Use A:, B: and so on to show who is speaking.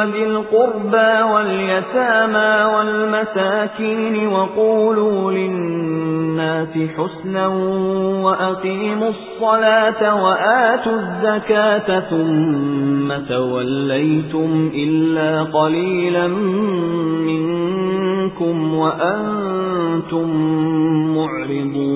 A: وَذِي الْقُرْبَى وَالْيَتَامَى وَالْمَسَاكِينِ وَقُولُوا لِلنَّاسِ حُسْنًا وَأَقِيمُوا الصَّلَاةَ وَآتُوا الزَّكَاةَ ثُمَّ تَوَلَّيْتُمْ إِلَّا قَلِيلًا مِنكُمْ وَأَنْتُمْ مُعْرِضُونَ